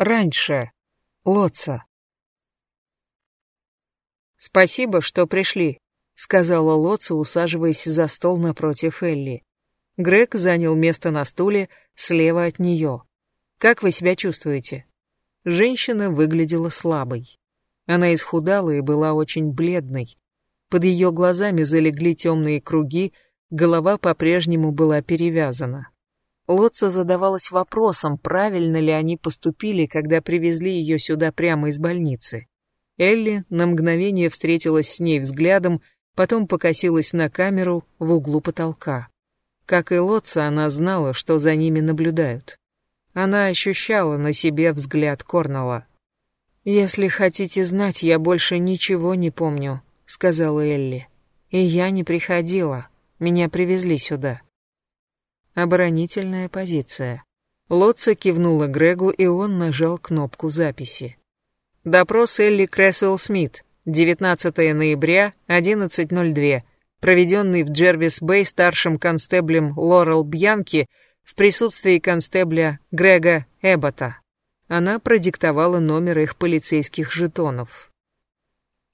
раньше. Лотца. «Спасибо, что пришли», — сказала Лотца, усаживаясь за стол напротив Элли. Грег занял место на стуле слева от нее. «Как вы себя чувствуете?» Женщина выглядела слабой. Она исхудала и была очень бледной. Под ее глазами залегли темные круги, голова по-прежнему была перевязана. Лотца задавалась вопросом, правильно ли они поступили, когда привезли ее сюда прямо из больницы. Элли на мгновение встретилась с ней взглядом, потом покосилась на камеру в углу потолка. Как и Лотца, она знала, что за ними наблюдают. Она ощущала на себе взгляд Корнелла. «Если хотите знать, я больше ничего не помню», — сказала Элли. «И я не приходила. Меня привезли сюда». Оборонительная позиция. Лотца кивнула Грегу, и он нажал кнопку записи. Допрос Элли Крэсуэлл Смит. 19 ноября, 11.02. Проведенный в Джервис-Бэй старшим констеблем Лорел Бьянки в присутствии констебля Грега Эббота. Она продиктовала номер их полицейских жетонов.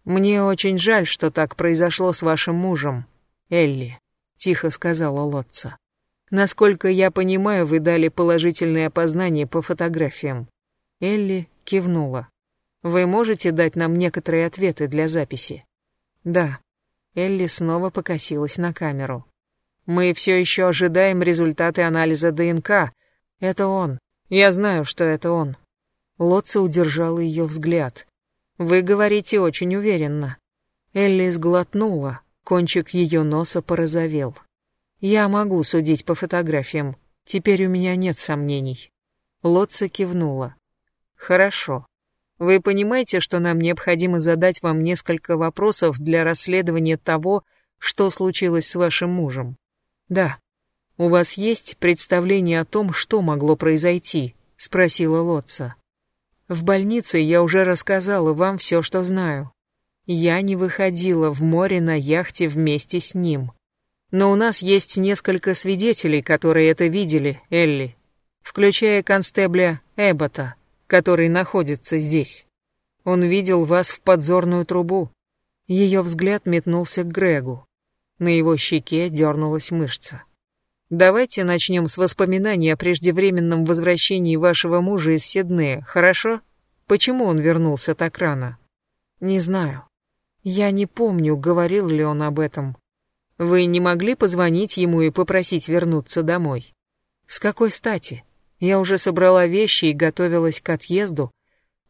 «Мне очень жаль, что так произошло с вашим мужем, Элли», — тихо сказала Лотца. «Насколько я понимаю, вы дали положительное опознание по фотографиям». Элли кивнула. Вы можете дать нам некоторые ответы для записи? Да. Элли снова покосилась на камеру. Мы все еще ожидаем результаты анализа ДНК. Это он. Я знаю, что это он. Лотца удержала ее взгляд. Вы говорите очень уверенно. Элли сглотнула, кончик ее носа порозовел. Я могу судить по фотографиям. Теперь у меня нет сомнений. Лотца кивнула. Хорошо. Вы понимаете, что нам необходимо задать вам несколько вопросов для расследования того, что случилось с вашим мужем? Да. У вас есть представление о том, что могло произойти? Спросила Лотца. В больнице я уже рассказала вам все, что знаю. Я не выходила в море на яхте вместе с ним. Но у нас есть несколько свидетелей, которые это видели, Элли, включая констебля Эббота который находится здесь. Он видел вас в подзорную трубу. Ее взгляд метнулся к Грегу. На его щеке дернулась мышца. Давайте начнем с воспоминаний о преждевременном возвращении вашего мужа из Сиднея, хорошо? Почему он вернулся так рано? Не знаю. Я не помню, говорил ли он об этом. Вы не могли позвонить ему и попросить вернуться домой? С какой стати? Я уже собрала вещи и готовилась к отъезду.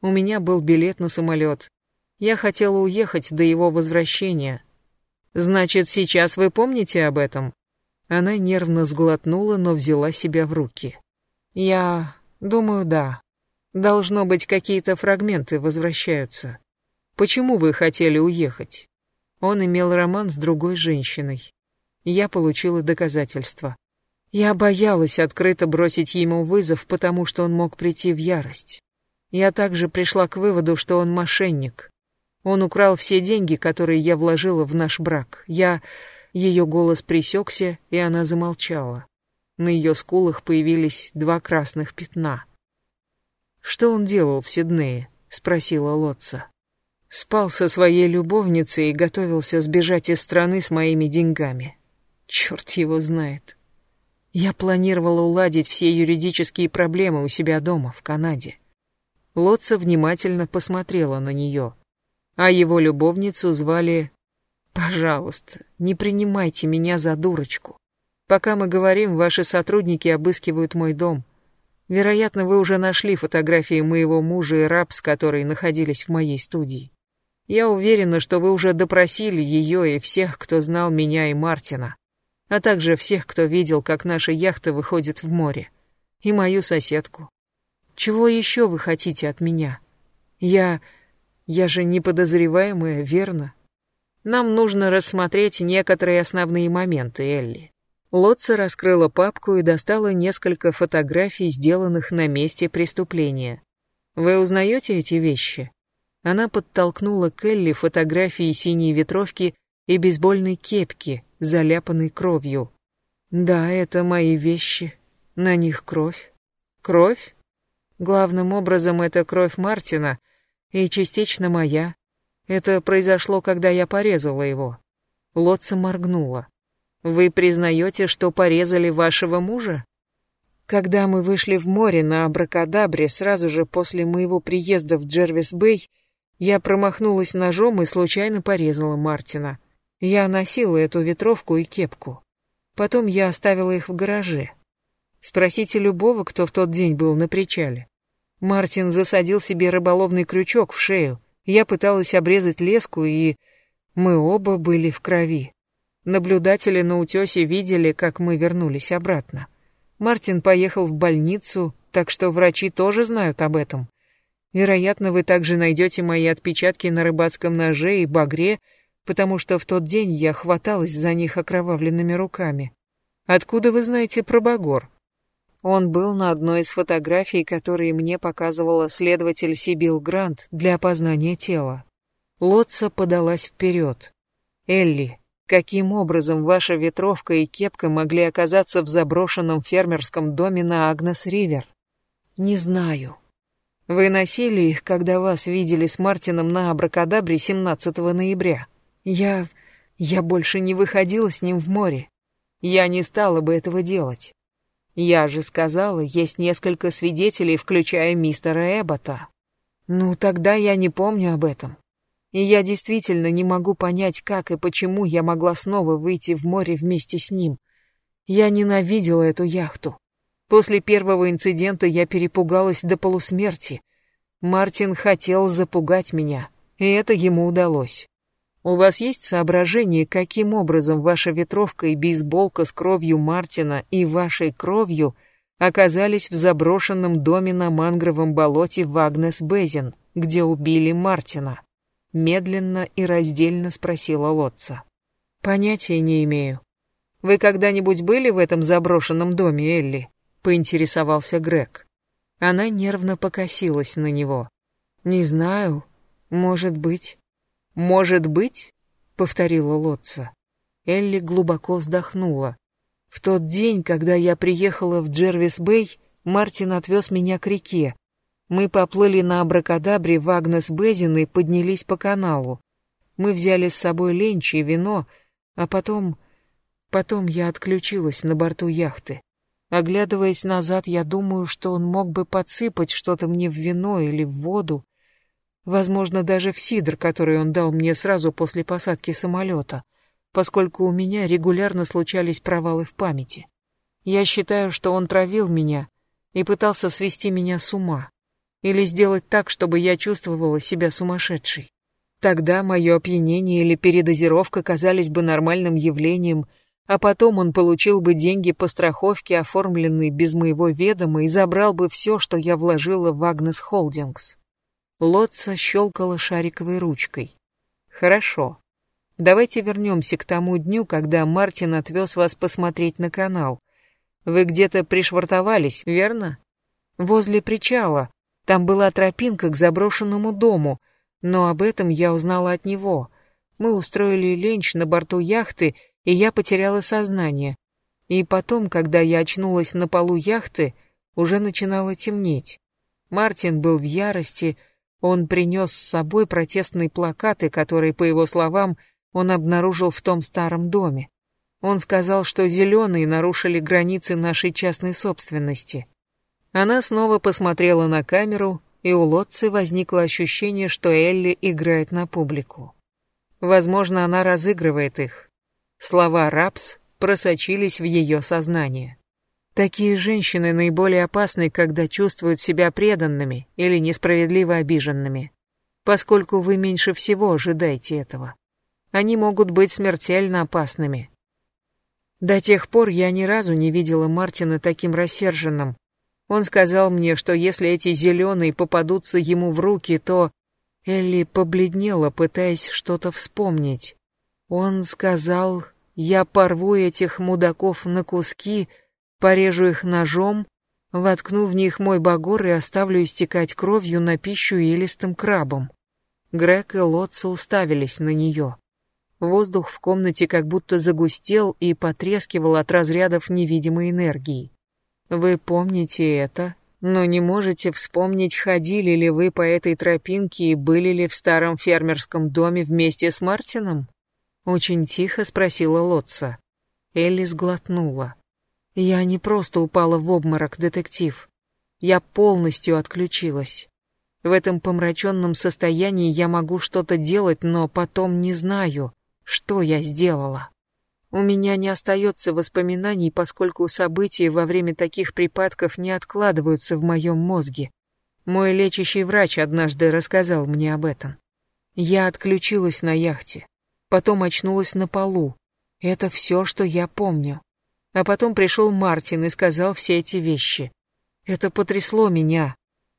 У меня был билет на самолет. Я хотела уехать до его возвращения. Значит, сейчас вы помните об этом? Она нервно сглотнула, но взяла себя в руки. Я думаю, да. Должно быть, какие-то фрагменты возвращаются. Почему вы хотели уехать? Он имел роман с другой женщиной. Я получила доказательства. Я боялась открыто бросить ему вызов, потому что он мог прийти в ярость. Я также пришла к выводу, что он мошенник. Он украл все деньги, которые я вложила в наш брак. Я... Ее голос пресекся, и она замолчала. На ее скулах появились два красных пятна. «Что он делал в Сиднее?» — спросила Лотца. «Спал со своей любовницей и готовился сбежать из страны с моими деньгами. Черт его знает. Я планировала уладить все юридические проблемы у себя дома, в Канаде. Лотца внимательно посмотрела на нее. А его любовницу звали... Пожалуйста, не принимайте меня за дурочку. Пока мы говорим, ваши сотрудники обыскивают мой дом. Вероятно, вы уже нашли фотографии моего мужа и рабс, которые находились в моей студии. Я уверена, что вы уже допросили ее и всех, кто знал меня и Мартина а также всех, кто видел, как наша яхта выходит в море, и мою соседку. Чего еще вы хотите от меня? Я... я же не подозреваемая, верно? Нам нужно рассмотреть некоторые основные моменты, Элли. Лотца раскрыла папку и достала несколько фотографий, сделанных на месте преступления. Вы узнаете эти вещи? Она подтолкнула к Элли фотографии синей ветровки и бейсбольной кепки, заляпанной кровью. Да, это мои вещи. На них кровь. Кровь? Главным образом это кровь Мартина и частично моя. Это произошло, когда я порезала его. Лотца моргнула. Вы признаете, что порезали вашего мужа? Когда мы вышли в море на Абракадабре сразу же после моего приезда в Джервис-Бэй, я промахнулась ножом и случайно порезала Мартина. Я носила эту ветровку и кепку. Потом я оставила их в гараже. Спросите любого, кто в тот день был на причале. Мартин засадил себе рыболовный крючок в шею. Я пыталась обрезать леску, и мы оба были в крови. Наблюдатели на утесе видели, как мы вернулись обратно. Мартин поехал в больницу, так что врачи тоже знают об этом. Вероятно, вы также найдете мои отпечатки на рыбацком ноже и багре, потому что в тот день я хваталась за них окровавленными руками. Откуда вы знаете про Багор? Он был на одной из фотографий, которые мне показывала следователь Сибил Грант для опознания тела. Лотца подалась вперед. «Элли, каким образом ваша ветровка и кепка могли оказаться в заброшенном фермерском доме на Агнес-Ривер?» «Не знаю», вы носили их, когда вас видели с Мартином на Абракадабре 17 ноября. Я... я больше не выходила с ним в море. Я не стала бы этого делать. Я же сказала, есть несколько свидетелей, включая мистера Эббота. Ну, тогда я не помню об этом. И я действительно не могу понять, как и почему я могла снова выйти в море вместе с ним. Я ненавидела эту яхту. После первого инцидента я перепугалась до полусмерти. Мартин хотел запугать меня, и это ему удалось. У вас есть соображение, каким образом ваша ветровка и бейсболка с кровью Мартина и вашей кровью оказались в заброшенном доме на мангровом болоте в Агнес-Безин, где убили Мартина? Медленно и раздельно спросила Лотца. Понятия не имею. Вы когда-нибудь были в этом заброшенном доме, Элли? Поинтересовался Грег. Она нервно покосилась на него. «Не знаю. Может быть». «Может быть?» — повторила Лотца. Элли глубоко вздохнула. «В тот день, когда я приехала в Джервис-Бэй, Мартин отвез меня к реке. Мы поплыли на Абракадабре в Агнес-Безин и поднялись по каналу. Мы взяли с собой ленч и вино, а потом... Потом я отключилась на борту яхты. Оглядываясь назад, я думаю, что он мог бы подсыпать что-то мне в вино или в воду, возможно, даже в сидр, который он дал мне сразу после посадки самолета, поскольку у меня регулярно случались провалы в памяти. Я считаю, что он травил меня и пытался свести меня с ума, или сделать так, чтобы я чувствовала себя сумасшедшей. Тогда мое опьянение или передозировка казались бы нормальным явлением — а потом он получил бы деньги по страховке, оформленной без моего ведома, и забрал бы все, что я вложила в Агнес Холдингс. Лотца щелкала шариковой ручкой. Хорошо. Давайте вернемся к тому дню, когда Мартин отвез вас посмотреть на канал. Вы где-то пришвартовались, верно? Возле причала. Там была тропинка к заброшенному дому, но об этом я узнала от него. Мы устроили ленч на борту яхты, и я потеряла сознание. И потом, когда я очнулась на полу яхты, уже начинало темнеть. Мартин был в ярости, он принес с собой протестные плакаты, которые, по его словам, он обнаружил в том старом доме. Он сказал, что зеленые нарушили границы нашей частной собственности. Она снова посмотрела на камеру, и у Лотцы возникло ощущение, что Элли играет на публику. Возможно, она разыгрывает их. Слова «рапс» просочились в ее сознание. Такие женщины наиболее опасны, когда чувствуют себя преданными или несправедливо обиженными, поскольку вы меньше всего ожидаете этого. Они могут быть смертельно опасными. До тех пор я ни разу не видела Мартина таким рассерженным. Он сказал мне, что если эти зеленые попадутся ему в руки, то... Элли побледнела, пытаясь что-то вспомнить. Он сказал, я порву этих мудаков на куски, порежу их ножом, воткну в них мой багор и оставлю истекать кровью на пищу илистым крабам. Грег и Лотца уставились на нее. Воздух в комнате как будто загустел и потрескивал от разрядов невидимой энергии. «Вы помните это?» — Но не можете вспомнить, ходили ли вы по этой тропинке и были ли в старом фермерском доме вместе с Мартином? Очень тихо спросила Лотца. Элли сглотнула. Я не просто упала в обморок, детектив. Я полностью отключилась. В этом помраченном состоянии я могу что-то делать, но потом не знаю, что я сделала. У меня не остается воспоминаний, поскольку события во время таких припадков не откладываются в моем мозге. Мой лечащий врач однажды рассказал мне об этом. Я отключилась на яхте, потом очнулась на полу. Это все, что я помню. А потом пришел Мартин и сказал все эти вещи. Это потрясло меня.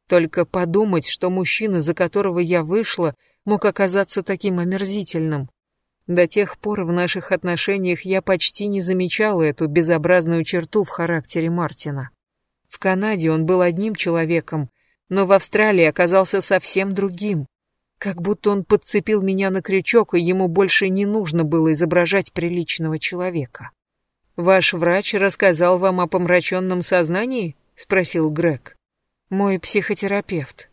Только подумать, что мужчина, за которого я вышла, мог оказаться таким омерзительным. До тех пор в наших отношениях я почти не замечала эту безобразную черту в характере Мартина. В Канаде он был одним человеком, но в Австралии оказался совсем другим. Как будто он подцепил меня на крючок, и ему больше не нужно было изображать приличного человека. «Ваш врач рассказал вам о помраченном сознании?» — спросил Грег. «Мой психотерапевт».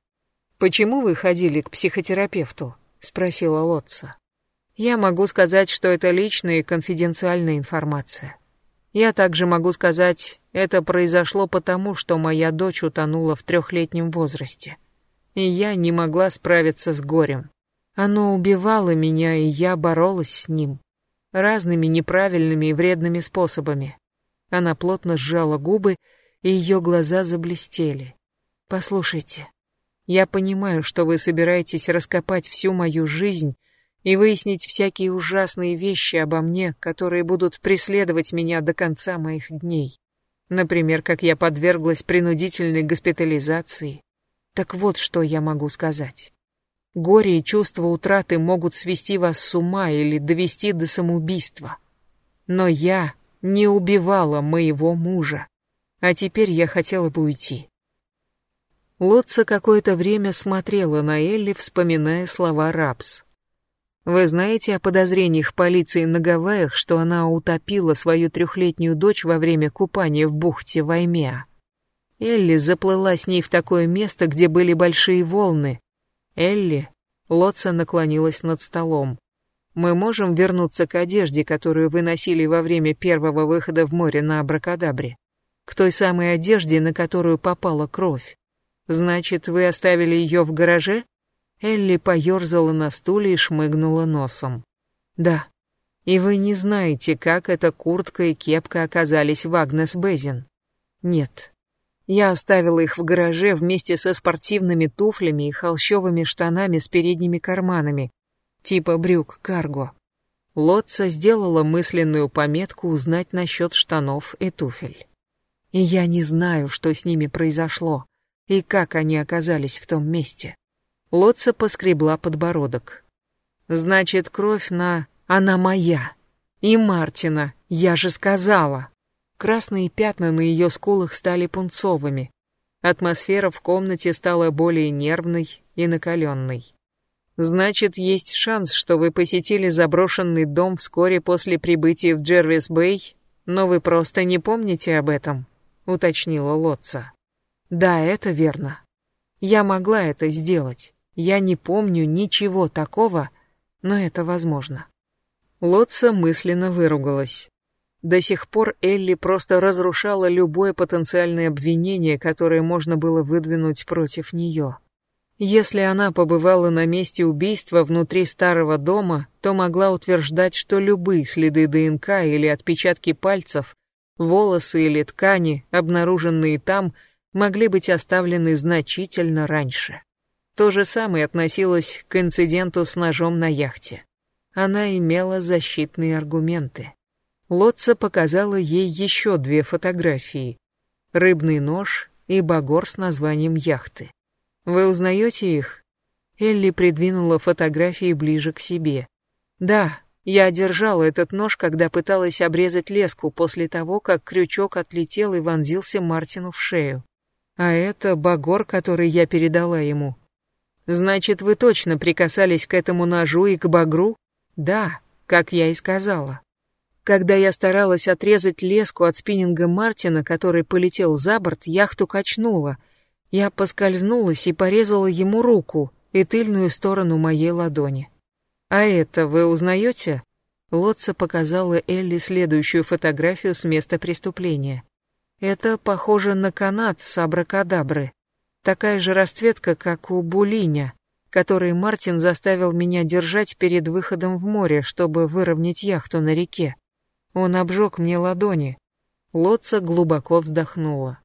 «Почему вы ходили к психотерапевту?» — спросила Лотца. «Я могу сказать, что это личная и конфиденциальная информация. Я также могу сказать, это произошло потому, что моя дочь утонула в трехлетнем возрасте, и я не могла справиться с горем. Оно убивало меня, и я боролась с ним разными неправильными и вредными способами. Она плотно сжала губы, и ее глаза заблестели. «Послушайте, я понимаю, что вы собираетесь раскопать всю мою жизнь и выяснить всякие ужасные вещи обо мне, которые будут преследовать меня до конца моих дней. Например, как я подверглась принудительной госпитализации. Так вот, что я могу сказать. Горе и чувство утраты могут свести вас с ума или довести до самоубийства. Но я не убивала моего мужа, а теперь я хотела бы уйти. Лотца какое-то время смотрела на Элли, вспоминая слова Рапс. Вы знаете о подозрениях полиции на Гавайях, что она утопила свою трехлетнюю дочь во время купания в бухте Ваймеа? Элли заплыла с ней в такое место, где были большие волны, Элли, Лотца наклонилась над столом. Мы можем вернуться к одежде, которую вы носили во время первого выхода в море на Абракадабре. К той самой одежде, на которую попала кровь. Значит, вы оставили ее в гараже? Элли поерзала на стуле и шмыгнула носом. Да. И вы не знаете, как эта куртка и кепка оказались в Агнес Безин? Нет. Я оставила их в гараже вместе со спортивными туфлями и холщовыми штанами с передними карманами, типа брюк карго. Лотца сделала мысленную пометку узнать насчет штанов и туфель. И я не знаю, что с ними произошло, и как они оказались в том месте. Лотца поскребла подбородок. Значит, кровь на... Она моя. И Мартина, я же сказала. Красные пятна на ее скулах стали пунцовыми. Атмосфера в комнате стала более нервной и накаленной. «Значит, есть шанс, что вы посетили заброшенный дом вскоре после прибытия в Джервис-Бэй, но вы просто не помните об этом», — уточнила Лотца. «Да, это верно. Я могла это сделать. Я не помню ничего такого, но это возможно». Лотца мысленно выругалась. До сих пор Элли просто разрушала любое потенциальное обвинение, которое можно было выдвинуть против нее. Если она побывала на месте убийства внутри старого дома, то могла утверждать, что любые следы ДНК или отпечатки пальцев, волосы или ткани, обнаруженные там, могли быть оставлены значительно раньше. То же самое относилось к инциденту с ножом на яхте. Она имела защитные аргументы. Лотца показала ей еще две фотографии. Рыбный нож и багор с названием яхты. Вы узнаете их? Элли придвинула фотографии ближе к себе. Да, я держала этот нож, когда пыталась обрезать леску после того, как крючок отлетел и вонзился Мартину в шею. А это багор, который я передала ему. Значит, вы точно прикасались к этому ножу и к багру? Да, как я и сказала. Когда я старалась отрезать леску от спиннинга Мартина, который полетел за борт, яхту качнуло, Я поскользнулась и порезала ему руку и тыльную сторону моей ладони. «А это вы узнаете?» Лотца показала Элли следующую фотографию с места преступления. Это похоже на канат с абракадабры. Такая же расцветка, как у Булиня, который Мартин заставил меня держать перед выходом в море, чтобы выровнять яхту на реке. Он обжег мне ладони. Лотца глубоко вздохнула.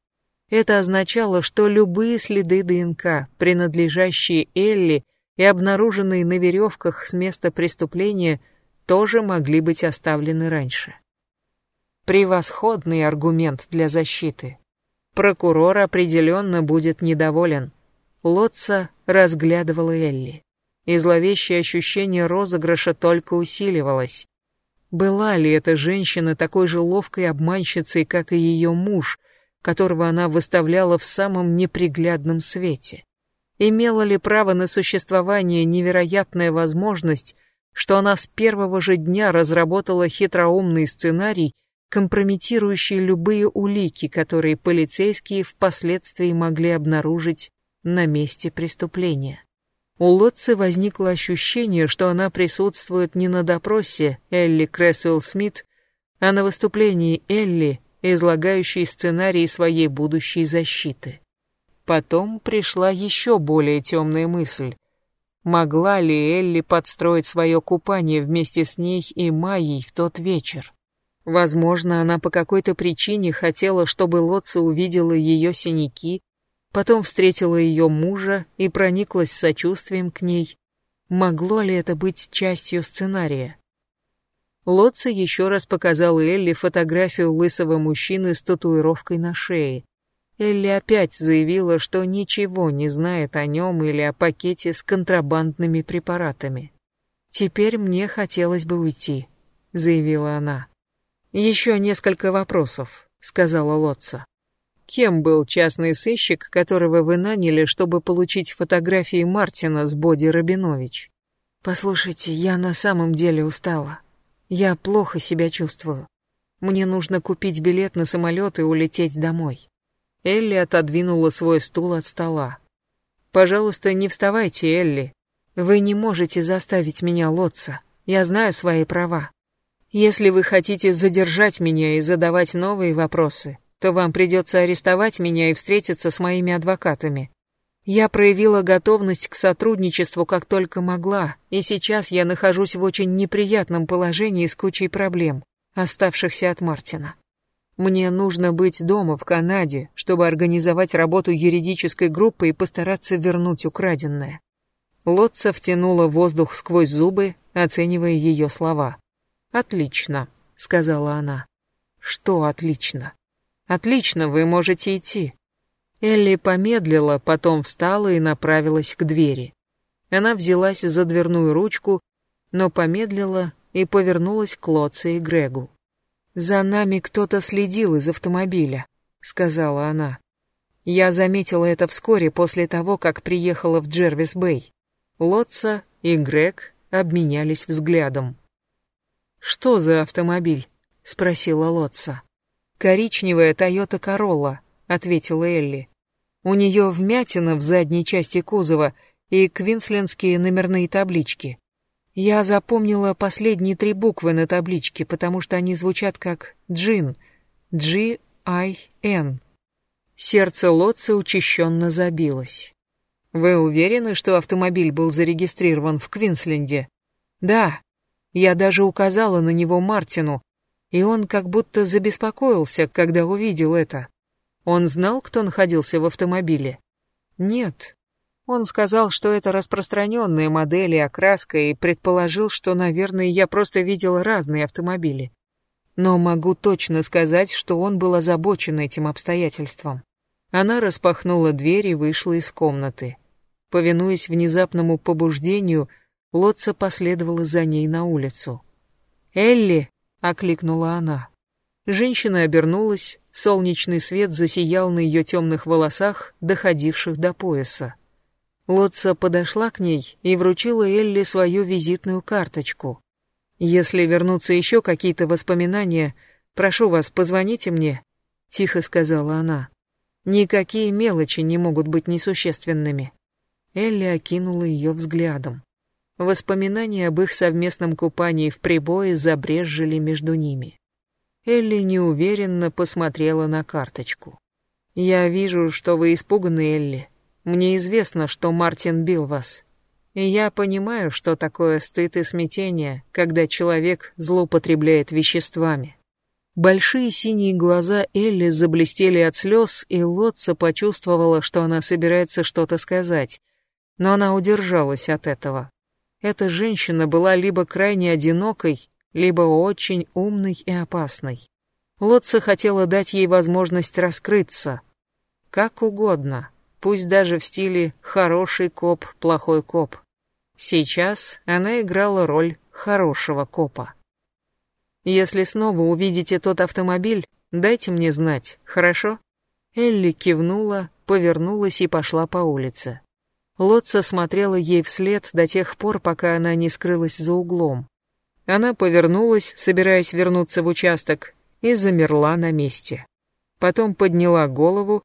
Это означало, что любые следы ДНК, принадлежащие Элли и обнаруженные на веревках с места преступления, тоже могли быть оставлены раньше. Превосходный аргумент для защиты. Прокурор определенно будет недоволен. Лотца разглядывала Элли. И зловещее ощущение розыгрыша только усиливалось. Была ли эта женщина такой же ловкой обманщицей, как и ее муж, которого она выставляла в самом неприглядном свете? Имела ли право на существование невероятная возможность, что она с первого же дня разработала хитроумный сценарий, компрометирующий любые улики, которые полицейские впоследствии могли обнаружить на месте преступления. У Лотцы возникло ощущение, что она присутствует не на допросе Элли Крэсуэлл Смит, а на выступлении Элли, излагающей сценарий своей будущей защиты. Потом пришла еще более темная мысль. Могла ли Элли подстроить свое купание вместе с ней и Майей в тот вечер? Возможно, она по какой-то причине хотела, чтобы Лотца увидела ее синяки, потом встретила ее мужа и прониклась сочувствием к ней. Могло ли это быть частью сценария? Лотца еще раз показала Элли фотографию лысого мужчины с татуировкой на шее. Элли опять заявила, что ничего не знает о нем или о пакете с контрабандными препаратами. «Теперь мне хотелось бы уйти», — заявила она. «Еще несколько вопросов», — сказала Лотца. «Кем был частный сыщик, которого вы наняли, чтобы получить фотографии Мартина с Боди Рабинович?» «Послушайте, я на самом деле устала. Я плохо себя чувствую. Мне нужно купить билет на самолет и улететь домой. Элли отодвинула свой стул от стола. «Пожалуйста, не вставайте, Элли. Вы не можете заставить меня лоться. Я знаю свои права. Если вы хотите задержать меня и задавать новые вопросы, то вам придется арестовать меня и встретиться с моими адвокатами. Я проявила готовность к сотрудничеству как только могла, и сейчас я нахожусь в очень неприятном положении с кучей проблем, оставшихся от Мартина. Мне нужно быть дома в Канаде, чтобы организовать работу юридической группы и постараться вернуть украденное. Лотца втянула воздух сквозь зубы, оценивая ее слова. «Отлично», — сказала она. «Что отлично?» «Отлично, вы можете идти». Элли помедлила, потом встала и направилась к двери. Она взялась за дверную ручку, но помедлила и повернулась к Лотце и Грегу. «За нами кто-то следил из автомобиля», — сказала она. Я заметила это вскоре после того, как приехала в Джервис-Бэй. Лотца и Грег обменялись взглядом. «Что за автомобиль?» — спросила Лотца. «Коричневая Тойота Королла», — ответила Элли. «У нее вмятина в задней части кузова и квинслендские номерные таблички. Я запомнила последние три буквы на табличке, потому что они звучат как «Джин». G-I-N. Сердце Лотца учащенно забилось. «Вы уверены, что автомобиль был зарегистрирован в Квинсленде?» «Да. Я даже указала на него Мартину, и он как будто забеспокоился, когда увидел это. Он знал, кто находился в автомобиле?» «Нет. Он сказал, что это распространенные модели, окраска, и предположил, что, наверное, я просто видел разные автомобили. Но могу точно сказать, что он был озабочен этим обстоятельством. Она распахнула дверь и вышла из комнаты. Повинуясь внезапному побуждению, Лотца последовала за ней на улицу. «Элли!» — окликнула она. Женщина обернулась, солнечный свет засиял на ее темных волосах, доходивших до пояса. Лотца подошла к ней и вручила Элли свою визитную карточку. «Если вернутся еще какие-то воспоминания, прошу вас, позвоните мне», — тихо сказала она. Никакие мелочи не могут быть несущественными. Элли окинула ее взглядом. Воспоминания об их совместном купании в прибое забрезжили между ними. Элли неуверенно посмотрела на карточку. «Я вижу, что вы испуганы, Элли. Мне известно, что Мартин бил вас. И я понимаю, что такое стыд и смятение, когда человек злоупотребляет веществами. Большие синие глаза Элли заблестели от слез, и Лотца почувствовала, что она собирается что-то сказать. Но она удержалась от этого. Эта женщина была либо крайне одинокой, либо очень умной и опасной. Лотца хотела дать ей возможность раскрыться. Как угодно, пусть даже в стиле «хороший коп, плохой коп». Сейчас она играла роль хорошего копа. Если снова увидите тот автомобиль, дайте мне знать, хорошо?» Элли кивнула, повернулась и пошла по улице. Лотца смотрела ей вслед до тех пор, пока она не скрылась за углом. Она повернулась, собираясь вернуться в участок, и замерла на месте. Потом подняла голову.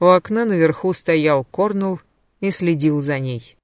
У окна наверху стоял Корнул и следил за ней.